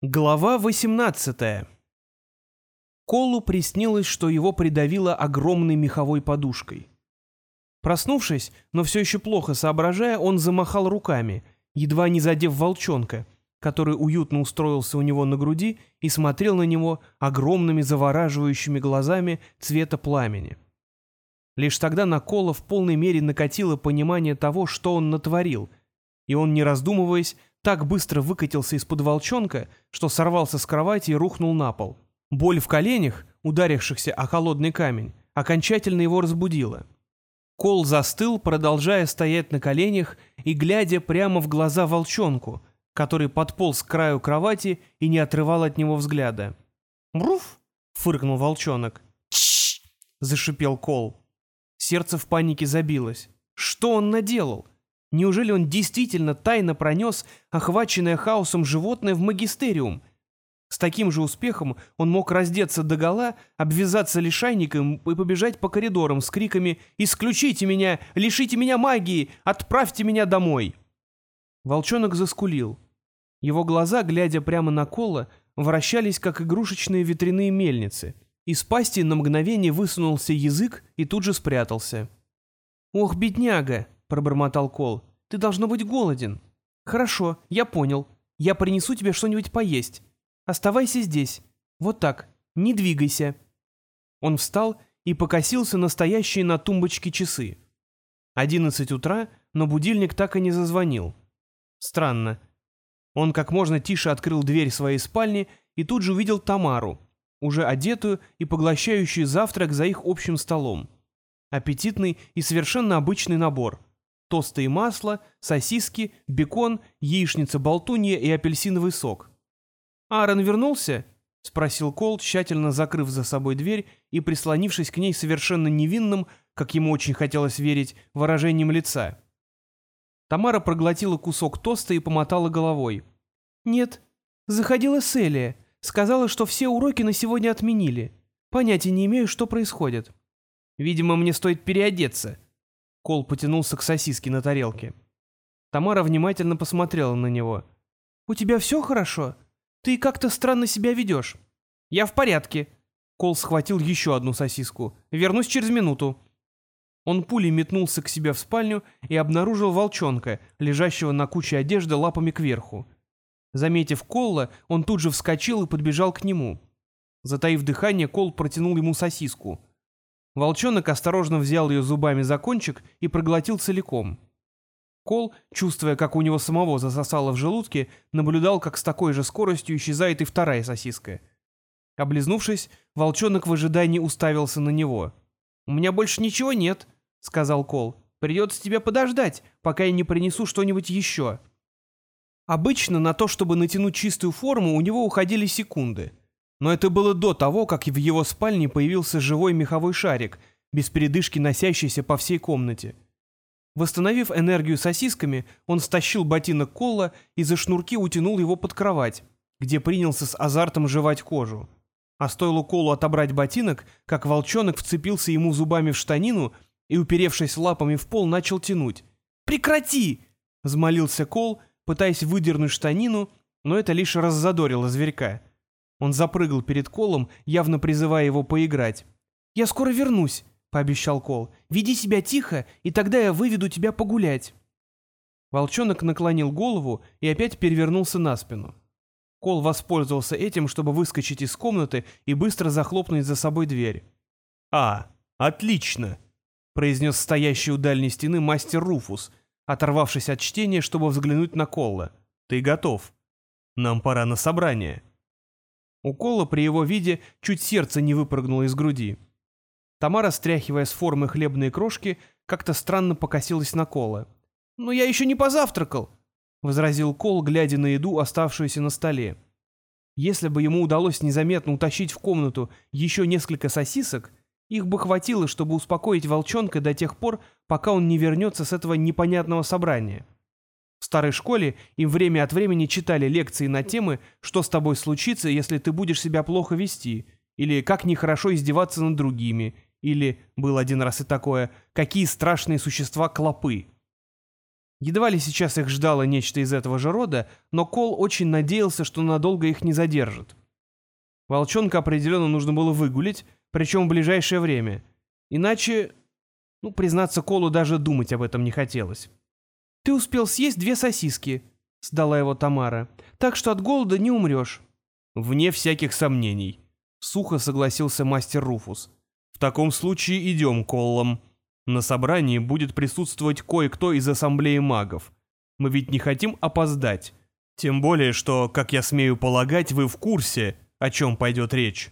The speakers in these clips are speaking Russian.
Глава 18 Колу приснилось, что его придавило огромной меховой подушкой. Проснувшись, но все еще плохо соображая, он замахал руками, едва не задев волчонка, который уютно устроился у него на груди и смотрел на него огромными завораживающими глазами цвета пламени. Лишь тогда на Кола в полной мере накатило понимание того, что он натворил, и он, не раздумываясь, так быстро выкатился из-под волчонка, что сорвался с кровати и рухнул на пол. Боль в коленях, ударившихся о холодный камень, окончательно его разбудила. Кол застыл, продолжая стоять на коленях и глядя прямо в глаза волчонку, который подполз к краю кровати и не отрывал от него взгляда. «Бруф!» — фыркнул волчонок. «Тш!» — зашипел Кол. Сердце в панике забилось. Что он наделал? Неужели он действительно тайно пронес охваченное хаосом животное в магистериум? С таким же успехом он мог раздеться догола, обвязаться лишайником и побежать по коридорам с криками «Исключите меня! Лишите меня магии! Отправьте меня домой!» Волчонок заскулил. Его глаза, глядя прямо на Кола, вращались, как игрушечные ветряные мельницы. Из пасти на мгновение высунулся язык и тут же спрятался. «Ох, бедняга!» — пробормотал Кол. «Ты должно быть голоден». «Хорошо, я понял. Я принесу тебе что-нибудь поесть. Оставайся здесь. Вот так. Не двигайся». Он встал и покосился на стоящие на тумбочке часы. Одиннадцать утра, но будильник так и не зазвонил. Странно. Он как можно тише открыл дверь своей спальни и тут же увидел Тамару, уже одетую и поглощающую завтрак за их общим столом. Аппетитный и совершенно обычный набор. Тосты и масло, сосиски, бекон, яичница-болтунья и апельсиновый сок. «Аарон вернулся?» — спросил Кол, тщательно закрыв за собой дверь и прислонившись к ней совершенно невинным, как ему очень хотелось верить, выражением лица. Тамара проглотила кусок тоста и помотала головой. «Нет, заходила Селия. Сказала, что все уроки на сегодня отменили. Понятия не имею, что происходит». Видимо, мне стоит переодеться. Кол потянулся к сосиске на тарелке. Тамара внимательно посмотрела на него. «У тебя все хорошо? Ты как-то странно себя ведешь». «Я в порядке». Кол схватил еще одну сосиску. «Вернусь через минуту». Он пулей метнулся к себе в спальню и обнаружил волчонка, лежащего на куче одежды лапами кверху. Заметив Колла, он тут же вскочил и подбежал к нему. Затаив дыхание, Кол протянул ему сосиску. Волчонок осторожно взял ее зубами за кончик и проглотил целиком. Кол, чувствуя, как у него самого засосало в желудке, наблюдал, как с такой же скоростью исчезает и вторая сосиска. Облизнувшись, волчонок в ожидании уставился на него. «У меня больше ничего нет», — сказал Кол. «Придется тебе подождать, пока я не принесу что-нибудь еще». Обычно на то, чтобы натянуть чистую форму, у него уходили секунды — но это было до того, как в его спальне появился живой меховой шарик, без передышки носящийся по всей комнате. Восстановив энергию сосисками, он стащил ботинок Колла и за шнурки утянул его под кровать, где принялся с азартом жевать кожу. А стоило Колу отобрать ботинок, как волчонок вцепился ему зубами в штанину и, уперевшись лапами в пол, начал тянуть. «Прекрати!» — взмолился Кол, пытаясь выдернуть штанину, но это лишь раззадорило зверька. Он запрыгал перед Колом, явно призывая его поиграть. «Я скоро вернусь», — пообещал Кол. «Веди себя тихо, и тогда я выведу тебя погулять». Волчонок наклонил голову и опять перевернулся на спину. Кол воспользовался этим, чтобы выскочить из комнаты и быстро захлопнуть за собой дверь. «А, отлично!» — произнес стоящий у дальней стены мастер Руфус, оторвавшись от чтения, чтобы взглянуть на Колла. «Ты готов. Нам пора на собрание». У Кола при его виде чуть сердце не выпрыгнуло из груди. Тамара, стряхивая с формы хлебные крошки, как-то странно покосилась на Кола. «Но я еще не позавтракал», — возразил Кол, глядя на еду, оставшуюся на столе. Если бы ему удалось незаметно утащить в комнату еще несколько сосисок, их бы хватило, чтобы успокоить волчонка до тех пор, пока он не вернется с этого непонятного собрания. Старой школе им время от времени читали лекции на темы «Что с тобой случится, если ты будешь себя плохо вести?» или «Как нехорошо издеваться над другими?» или, был один раз и такое, «Какие страшные существа клопы?» Едва ли сейчас их ждало нечто из этого же рода, но Кол очень надеялся, что надолго их не задержит. Волчонка определенно нужно было выгулить, причем в ближайшее время. Иначе, ну, признаться, Колу даже думать об этом не хотелось. «Ты успел съесть две сосиски», — сдала его Тамара, — «так что от голода не умрешь». «Вне всяких сомнений», — сухо согласился мастер Руфус. «В таком случае идем, Коллом. На собрании будет присутствовать кое-кто из ассамблеи магов. Мы ведь не хотим опоздать. Тем более, что, как я смею полагать, вы в курсе, о чем пойдет речь».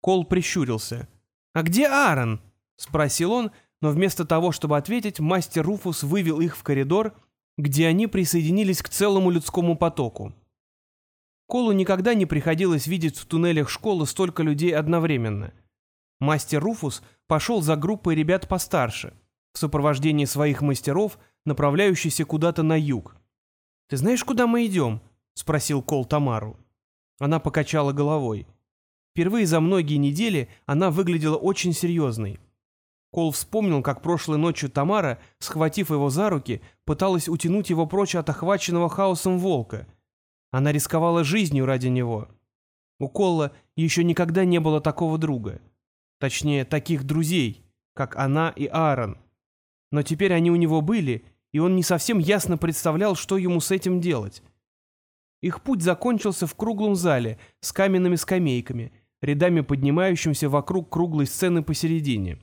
Кол прищурился. «А где Аарон?» — спросил он, но вместо того, чтобы ответить, мастер Руфус вывел их в коридор, где они присоединились к целому людскому потоку. Колу никогда не приходилось видеть в туннелях школы столько людей одновременно. Мастер Руфус пошел за группой ребят постарше, в сопровождении своих мастеров, направляющихся куда-то на юг. «Ты знаешь, куда мы идем?» — спросил Кол Тамару. Она покачала головой. Впервые за многие недели она выглядела очень серьезной. Кол вспомнил, как прошлой ночью Тамара, схватив его за руки, пыталась утянуть его прочь от охваченного хаосом волка. Она рисковала жизнью ради него. У Колла еще никогда не было такого друга. Точнее, таких друзей, как она и Аарон. Но теперь они у него были, и он не совсем ясно представлял, что ему с этим делать. Их путь закончился в круглом зале с каменными скамейками, рядами поднимающимся вокруг круглой сцены посередине.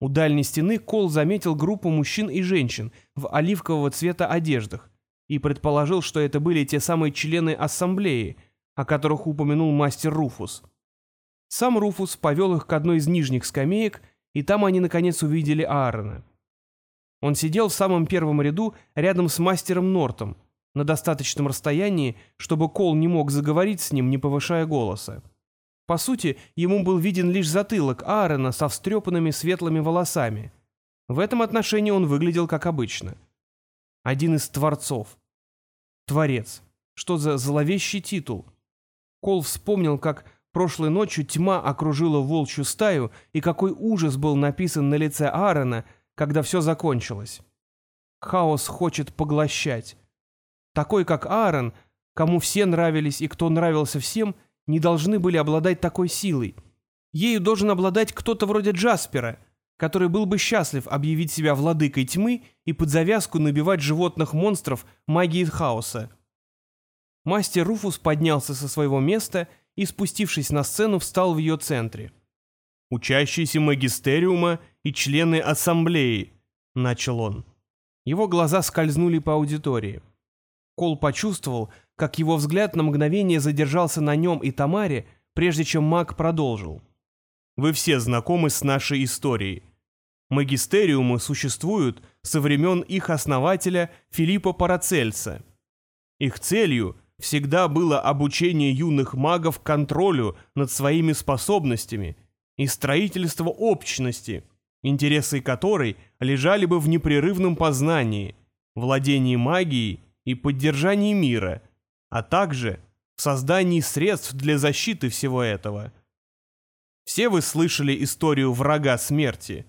У дальней стены Кол заметил группу мужчин и женщин в оливкового цвета одеждах и предположил, что это были те самые члены ассамблеи, о которых упомянул мастер Руфус. Сам Руфус повел их к одной из нижних скамеек, и там они наконец увидели Аарона. Он сидел в самом первом ряду рядом с мастером Нортом, на достаточном расстоянии, чтобы Кол не мог заговорить с ним, не повышая голоса. По сути, ему был виден лишь затылок Аарона со встрепанными светлыми волосами. В этом отношении он выглядел как обычно. Один из творцов. Творец. Что за зловещий титул? Кол вспомнил, как прошлой ночью тьма окружила волчью стаю и какой ужас был написан на лице Аарона, когда все закончилось. Хаос хочет поглощать. Такой, как Аарон, кому все нравились и кто нравился всем – не должны были обладать такой силой. Ею должен обладать кто-то вроде Джаспера, который был бы счастлив объявить себя владыкой тьмы и под завязку набивать животных-монстров магией хаоса. Мастер Руфус поднялся со своего места и, спустившись на сцену, встал в ее центре. «Учащиеся магистериума и члены ассамблеи», — начал он. Его глаза скользнули по аудитории. Кол почувствовал, как его взгляд на мгновение задержался на нем и Тамаре, прежде чем маг продолжил. «Вы все знакомы с нашей историей. Магистериумы существуют со времен их основателя Филиппа Парацельса. Их целью всегда было обучение юных магов контролю над своими способностями и строительство общности, интересы которой лежали бы в непрерывном познании, владении магией и поддержании мира – а также в создании средств для защиты всего этого. Все вы слышали историю врага смерти.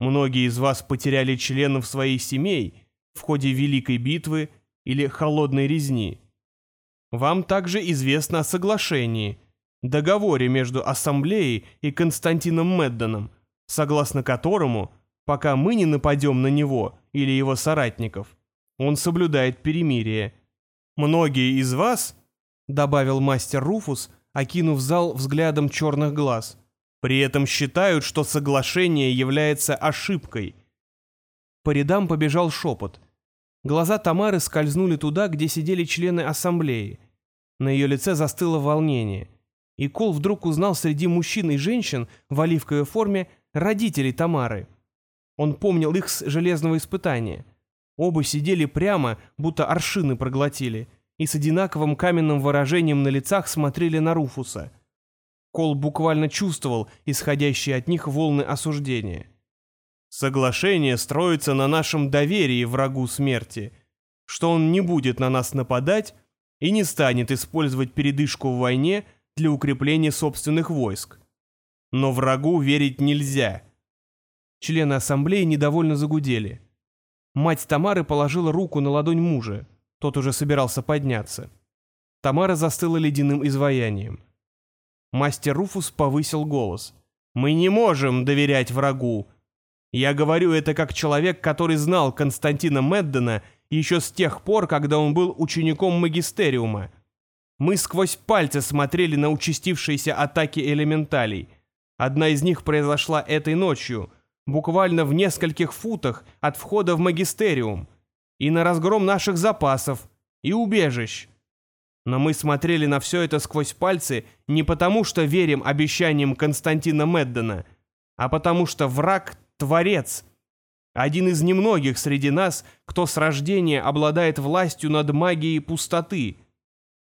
Многие из вас потеряли членов своих семей в ходе Великой битвы или Холодной резни. Вам также известно о соглашении, договоре между Ассамблеей и Константином Меддоном, согласно которому, пока мы не нападем на него или его соратников, он соблюдает перемирие – Многие из вас, — добавил мастер Руфус, окинув зал взглядом черных глаз, — при этом считают, что соглашение является ошибкой. По рядам побежал шепот. Глаза Тамары скользнули туда, где сидели члены ассамблеи. На ее лице застыло волнение. И Кол вдруг узнал среди мужчин и женщин в оливковой форме родителей Тамары. Он помнил их с железного испытания — Оба сидели прямо, будто аршины проглотили, и с одинаковым каменным выражением на лицах смотрели на Руфуса. Кол буквально чувствовал исходящие от них волны осуждения. «Соглашение строится на нашем доверии врагу смерти, что он не будет на нас нападать и не станет использовать передышку в войне для укрепления собственных войск. Но врагу верить нельзя». Члены ассамблеи недовольно загудели – Мать Тамары положила руку на ладонь мужа. Тот уже собирался подняться. Тамара застыла ледяным изваянием. Мастер Руфус повысил голос. «Мы не можем доверять врагу. Я говорю это как человек, который знал Константина Меддена еще с тех пор, когда он был учеником магистериума. Мы сквозь пальцы смотрели на участившиеся атаки элементалей. Одна из них произошла этой ночью, буквально в нескольких футах от входа в магистериум, и на разгром наших запасов и убежищ. Но мы смотрели на все это сквозь пальцы не потому, что верим обещаниям Константина Меддена, а потому что враг — творец. Один из немногих среди нас, кто с рождения обладает властью над магией пустоты.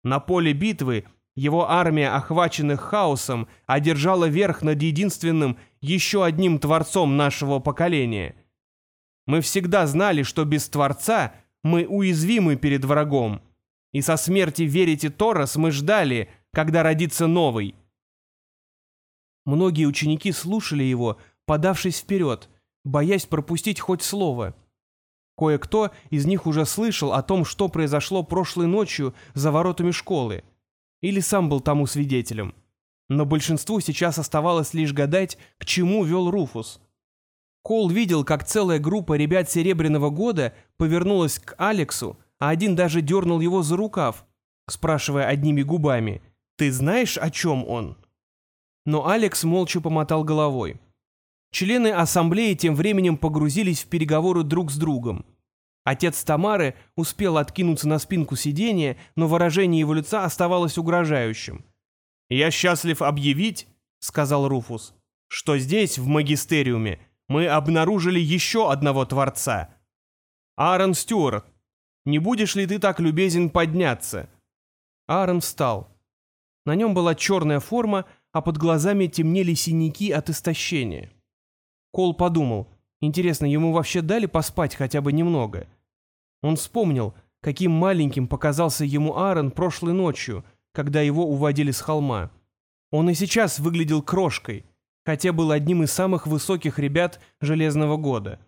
На поле битвы его армия, охваченных хаосом, одержала верх над единственным, еще одним творцом нашего поколения. Мы всегда знали, что без Творца мы уязвимы перед врагом. И со смерти верите Торос мы ждали, когда родится новый. Многие ученики слушали его, подавшись вперед, боясь пропустить хоть слово. Кое-кто из них уже слышал о том, что произошло прошлой ночью за воротами школы. Или сам был тому свидетелем. Но большинству сейчас оставалось лишь гадать, к чему вел Руфус. Кол видел, как целая группа ребят Серебряного года повернулась к Алексу, а один даже дернул его за рукав, спрашивая одними губами, «Ты знаешь, о чем он?» Но Алекс молча помотал головой. Члены ассамблеи тем временем погрузились в переговоры друг с другом. Отец Тамары успел откинуться на спинку сиденья, но выражение его лица оставалось угрожающим. «Я счастлив объявить», — сказал Руфус, — «что здесь, в магистериуме, мы обнаружили еще одного Творца. Аарон Стюарт, не будешь ли ты так любезен подняться?» Аарон встал. На нем была черная форма, а под глазами темнели синяки от истощения. Кол подумал, интересно, ему вообще дали поспать хотя бы немного? Он вспомнил, каким маленьким показался ему Аарон прошлой ночью, когда его уводили с холма. Он и сейчас выглядел крошкой, хотя был одним из самых высоких ребят Железного года.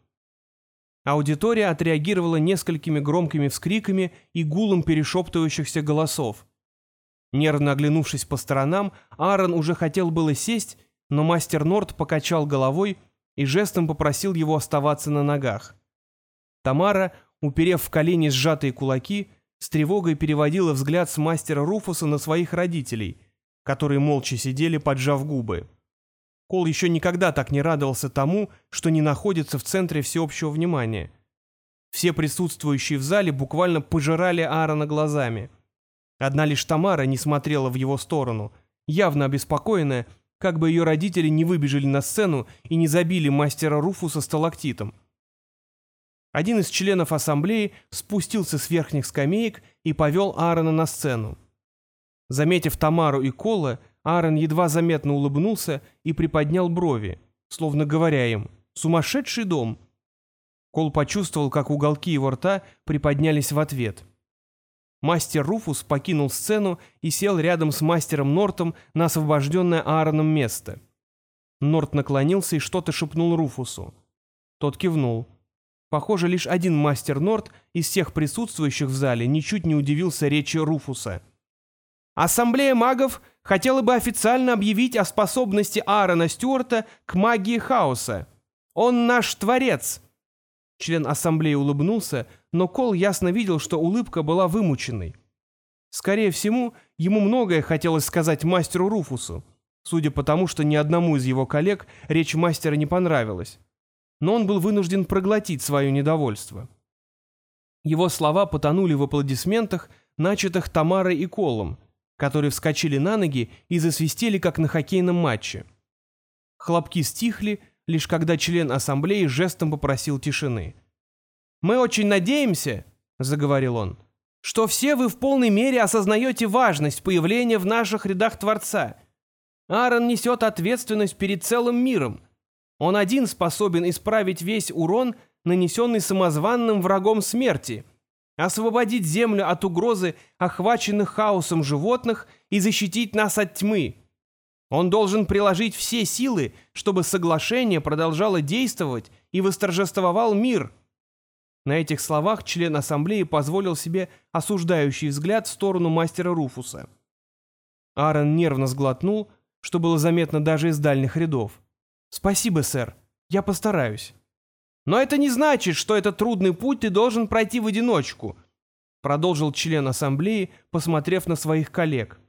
Аудитория отреагировала несколькими громкими вскриками и гулом перешептывающихся голосов. Нервно оглянувшись по сторонам, Аарон уже хотел было сесть, но мастер Норт покачал головой и жестом попросил его оставаться на ногах. Тамара, уперев в колени сжатые кулаки, с тревогой переводила взгляд с мастера Руфуса на своих родителей, которые молча сидели, поджав губы. Кол еще никогда так не радовался тому, что не находится в центре всеобщего внимания. Все присутствующие в зале буквально пожирали Аарона глазами. Одна лишь Тамара не смотрела в его сторону, явно обеспокоенная, как бы ее родители не выбежали на сцену и не забили мастера Руфуса сталактитом. Один из членов ассамблеи спустился с верхних скамеек и повел Аарона на сцену. Заметив Тамару и Кола, Аарон едва заметно улыбнулся и приподнял брови, словно говоря им «Сумасшедший дом!». Кол почувствовал, как уголки его рта приподнялись в ответ. Мастер Руфус покинул сцену и сел рядом с мастером Нортом на освобожденное Аароном место. Норт наклонился и что-то шепнул Руфусу. Тот кивнул. Похоже, лишь один мастер Норт из всех присутствующих в зале ничуть не удивился речи Руфуса – Ассамблея магов хотела бы официально объявить о способности Аарона Стюарта к магии хаоса. Он наш творец. Член ассамблеи улыбнулся, но Кол ясно видел, что улыбка была вымученной. Скорее всего, ему многое хотелось сказать мастеру Руфусу, судя по тому, что ни одному из его коллег речь мастера не понравилась. Но он был вынужден проглотить свое недовольство. Его слова потонули в аплодисментах, начатых Тамарой и Колом, которые вскочили на ноги и засвистели, как на хоккейном матче. Хлопки стихли, лишь когда член ассамблеи жестом попросил тишины. «Мы очень надеемся», — заговорил он, — «что все вы в полной мере осознаете важность появления в наших рядах Творца. Аарон несет ответственность перед целым миром. Он один способен исправить весь урон, нанесенный самозванным врагом смерти» освободить Землю от угрозы охваченных хаосом животных и защитить нас от тьмы. Он должен приложить все силы, чтобы соглашение продолжало действовать и восторжествовал мир. На этих словах член ассамблеи позволил себе осуждающий взгляд в сторону мастера Руфуса. Аарон нервно сглотнул, что было заметно даже из дальних рядов. «Спасибо, сэр. Я постараюсь». «Но это не значит, что этот трудный путь ты должен пройти в одиночку», продолжил член ассамблеи, посмотрев на своих коллег.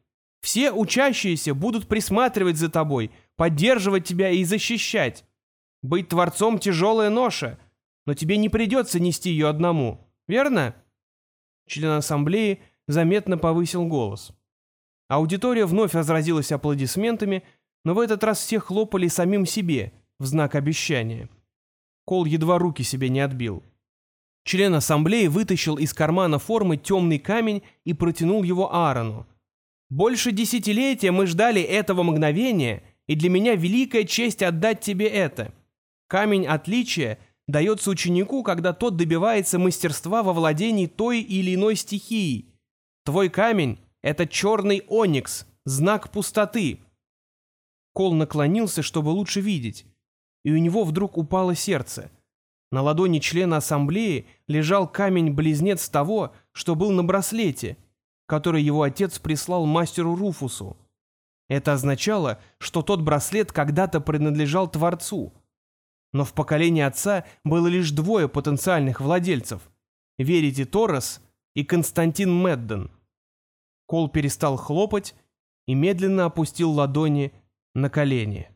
«Все учащиеся будут присматривать за тобой, поддерживать тебя и защищать. Быть творцом — тяжелая ноша, но тебе не придется нести ее одному, верно?» Член ассамблеи заметно повысил голос. Аудитория вновь разразилась аплодисментами, но в этот раз все хлопали самим себе в знак обещания. Кол едва руки себе не отбил. Член ассамблеи вытащил из кармана формы темный камень и протянул его Аарону. «Больше десятилетия мы ждали этого мгновения, и для меня великая честь отдать тебе это. Камень отличия дается ученику, когда тот добивается мастерства во владении той или иной стихией. Твой камень — это черный оникс, знак пустоты». Кол наклонился, чтобы лучше видеть, и у него вдруг упало сердце. На ладони члена ассамблеи лежал камень-близнец того, что был на браслете, который его отец прислал мастеру Руфусу. Это означало, что тот браслет когда-то принадлежал Творцу. Но в поколении отца было лишь двое потенциальных владельцев — Верите Торрес и Константин Медден. Кол перестал хлопать и медленно опустил ладони на колени.